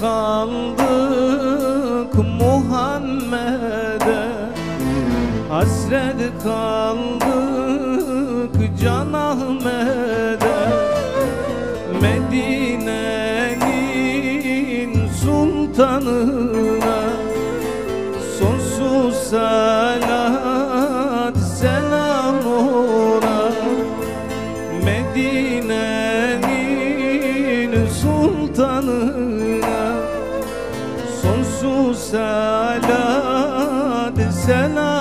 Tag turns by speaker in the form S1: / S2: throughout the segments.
S1: kaldık Muhammed'e. Hasret kaldık Can Ahmet'e. Medine'nin sultanına Sonsuz salat selam ona. Medine'nin sultanına Sonsuz salat selam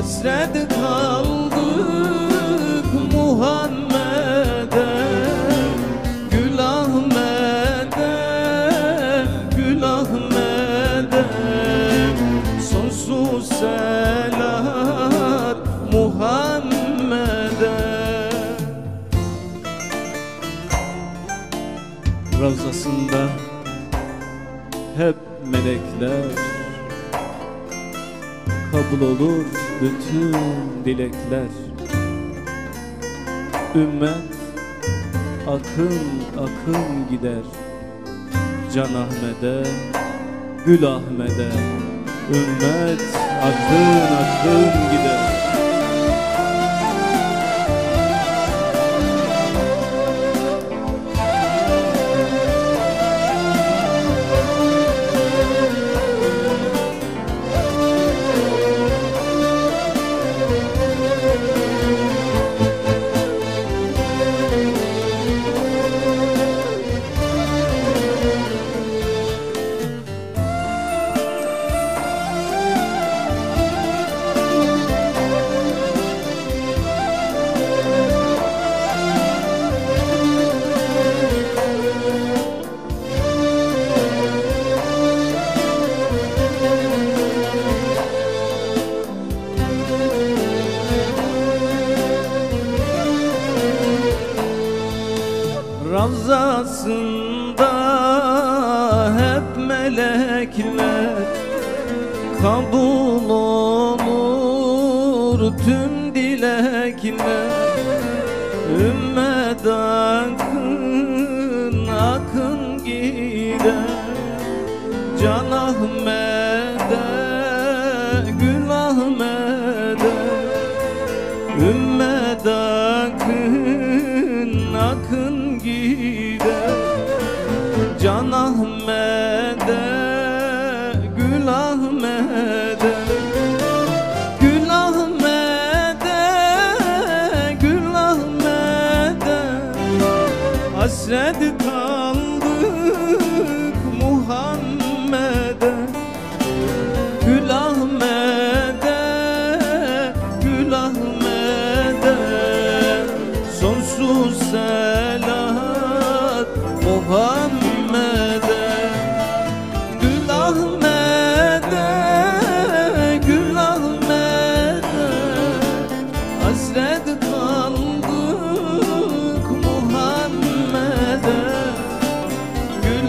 S1: Hasret kaldık Muhammed'e Gül Ahmet'e, Gül Ahmet'e. Sonsuz selat Muhammed'e. Ravzasında hep melekler kabul olur bütün dilekler Ümmet akın akın gider. Can Ahmet'e, Gül Ahmet'e Ümmet akın akın gider Ravzasında hep melekler Kabul olur tüm dilekler. Ümmet akın akın gider Can Ahmet'e, Gül Hasret kaldık Muhammed'e Gül Ahmet'e Gül Ahmet'e. Sonsuz selat Muhammed'e